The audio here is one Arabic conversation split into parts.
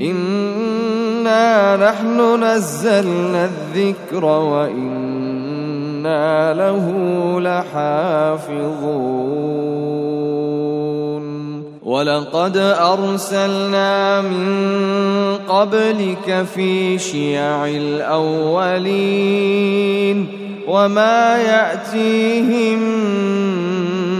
إنا نحن نزلنا الذكر وإنا له لحافظون ولقد أرسلنا من قبلك في شيع الأولين وما يأتيهم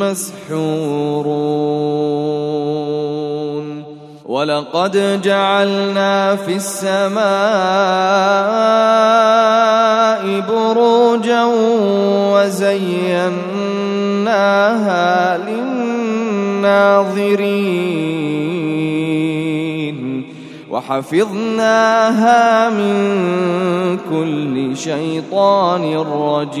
مسحورون. ولقد جعلنا في السماء بروجا وزيناها للناظرين. وحفظناها من كل شيطان رجيم.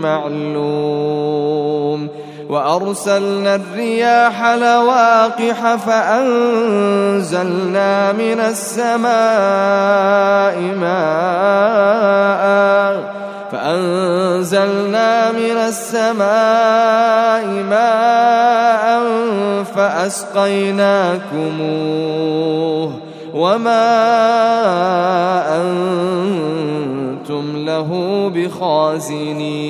معلوم. وأرسلنا الرياح لواقح فأنزلنا من السماء ماء. فأنزلنا من السماء ماء فأسقيناكموه. وما أنتم له بخازنين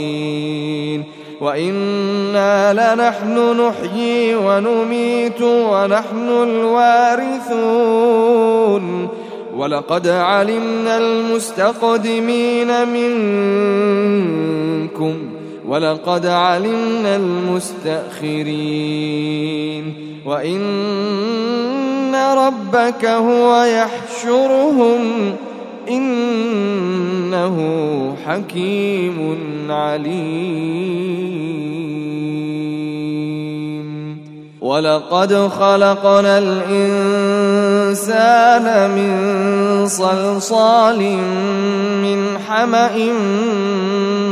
وإنا لنحن نحيي ونميت ونحن الوارثون ولقد علمنا المستقدمين منكم ولقد علمنا المستأخرين وإن ربك هو يحشرهم إنه حكيم عليم. ولقد خلقنا الإنسان من صلصال من حمأ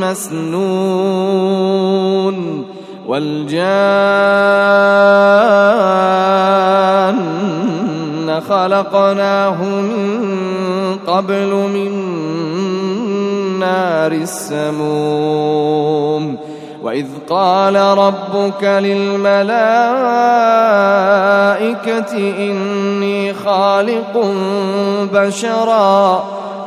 مسنون. والجان خلقناه من قبل من نار السموم. وإذ قال ربك للملائكة إني خالق بشرا.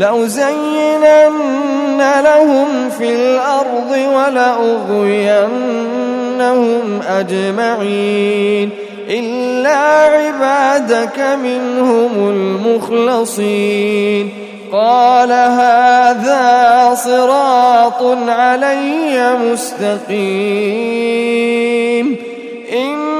لأزينن لهم في الأرض ولأغوينهم أجمعين إلا عبادك منهم المخلصين قال هذا صراط علي مستقيم إن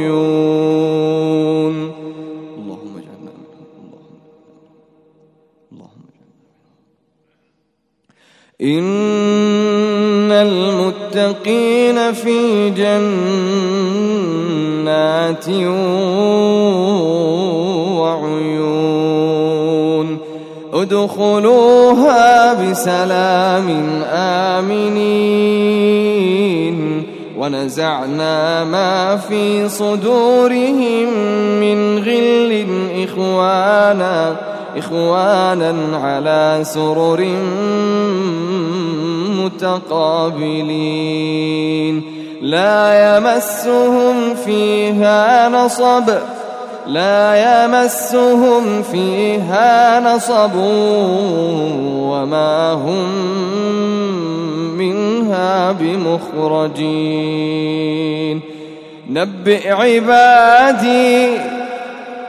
إن المتقين في جنات وعيون ادخلوها بسلام آمنين ونزعنا ما في صدورهم من غل إخوانا إخوانا على سرر متقابلين. لا يمسهم فيها نصب لا يمسهم فيها نصب وما هم منها بمخرجين. نبئ عبادي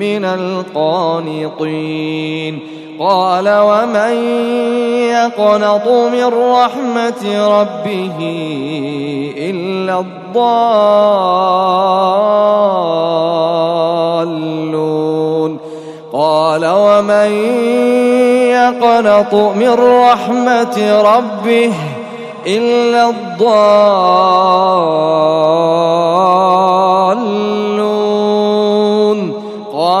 من القانطين. قال ومن يقنط من رحمة ربه إلا الضالون. قال ومن يقنط من رحمة ربه إلا الضالون.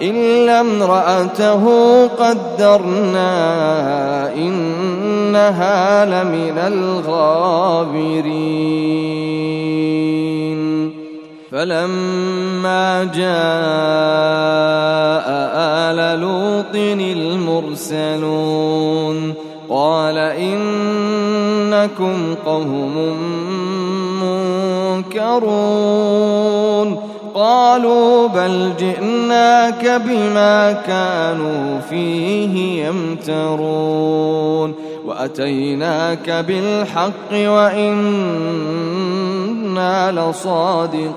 إلا امرأته قدرنا إنها لمن الغابرين. فلما جاء آل لوط المرسلون قال إنكم قوم منكرون. قالوا بل جئناك بما كانوا فيه يمترون وأتيناك بالحق وإنا لصادقون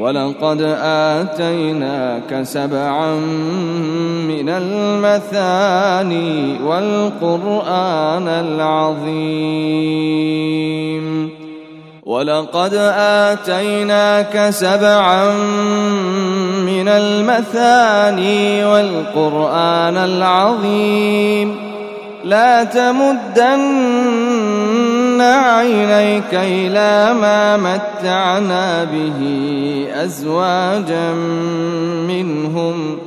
ولقد آتيناك سبعا من المثاني والقرآن العظيم. ولقد آتيناك سبعا من المثاني والقرآن العظيم. لا تمدن عينيك إلى ما متعنا به أزواجا منهم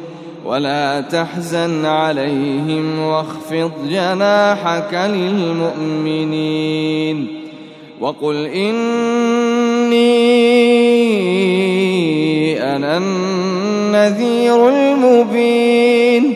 ولا تحزن عليهم واخفض جناحك للمؤمنين وقل إني أنا النذير المبين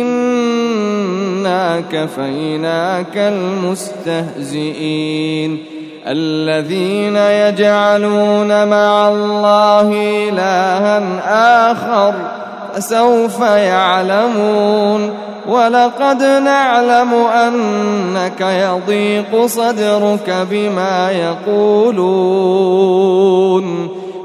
إنا كفيناك المستهزئين الذين يجعلون مع الله إلها آخر فسوف يعلمون ولقد نعلم أنك يضيق صدرك بما يقولون